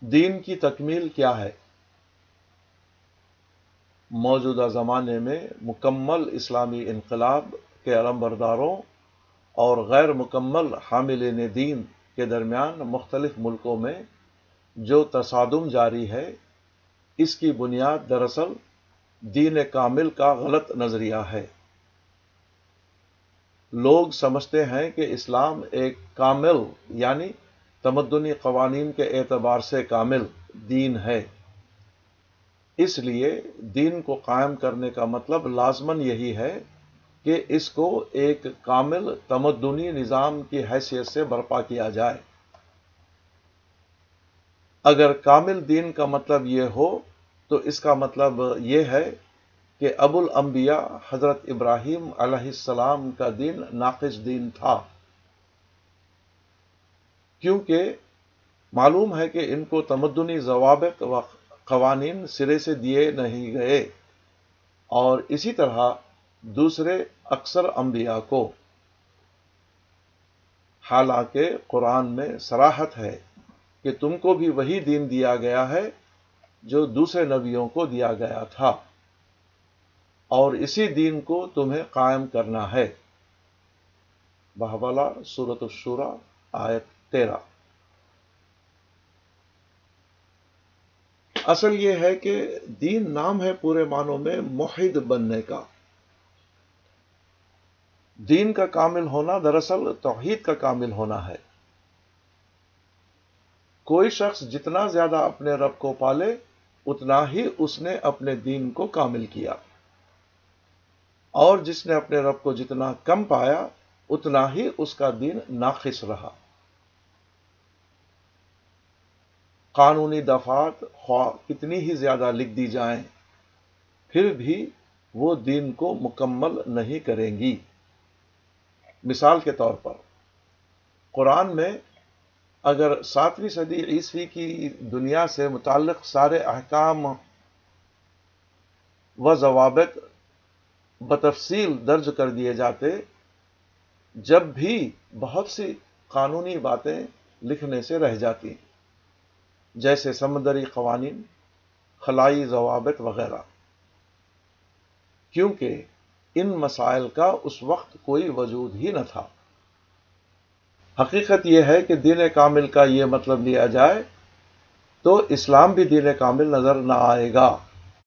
دین کی تکمیل کیا ہے؟ موجودہ زمانے میں مکمل اسلامی انقلاب کے علم برداروں اور غیر مکمل حاملین دین کے درمیان مختلف ملکوں میں جو تصادم جاری ہے، اس کی بنیاد دراصل دین کامل کا غلط نظریہ ہے۔ لوگ سمجھتے ہیں کہ اسلام ایک کامل یعنی تمدنی قوانین کے اعتبار سے کامل دین ہے۔ اس لیے دین کو قائم کرنے کا مطلب لازمن یہی ہے کہ اس کو ایک کامل تمدنی نظام کی حیثیت سے برپا کیا جائے۔ اگر کامل دین کا مطلب یہ ہو تو اس کا مطلب یہ ہے کہ ابو الانبیاء حضرت ابراہیم علیہ السلام کا دین ناقص دین تھا۔ کیونکہ معلوم ہے کہ ان کو تمدنی ضوابط و قوانین سرے سے دیے نہیں گئے اور اسی طرح دوسرے اکثر انبیاء کو۔ حالانکہ قرآن میں سراحت ہے کہ تم کو بھی وہی دین دیا گیا ہے جو دوسرے نبیوں کو دیا گیا تھا۔ اور اسی دین کو تمہیں قائم کرنا ہے۔ بہوالا صورت الشورا آیت تیرہ اصل یہ ہے کہ دین نام ہے پورے معنوں میں محد بننے کا۔ دین کا کامل ہونا دراصل توحید کا کامل ہونا ہے۔ کوئی شخص جتنا زیادہ اپنے رب کو پالے، اتنا ہی اس نے اپنے دین کو کامل کیا۔ اور جس نے اپنے رب کو جتنا کم پایا، اتنا ہی اس کا دین ناقص رہا۔ قانونی دفات خواہ کتنی ہی زیادہ لکھ دی جائیں، پھر بھی وہ دین کو مکمل نہیں کریں گی۔ مثال کے طور پر، قرآن میں اگر ساتویں صدی عیسوی کی دنیا سے متعلق سارے احکام و ضوابط بتفصیل درج کر دیے جاتے، جب بھی بہت سی قانونی باتیں لکھنے سے رہ جاتی۔ جیسے سمندری قوانین، خلائی ضوابط وغیرہ۔ کیونکہ ان مسائل کا اس وقت کوئی وجود ہی نہ تھا۔ حقیقت یہ ہے کہ دین کامل کا یہ مطلب لیا جائے تو اسلام بھی دین کامل نظر نہ آئے گا۔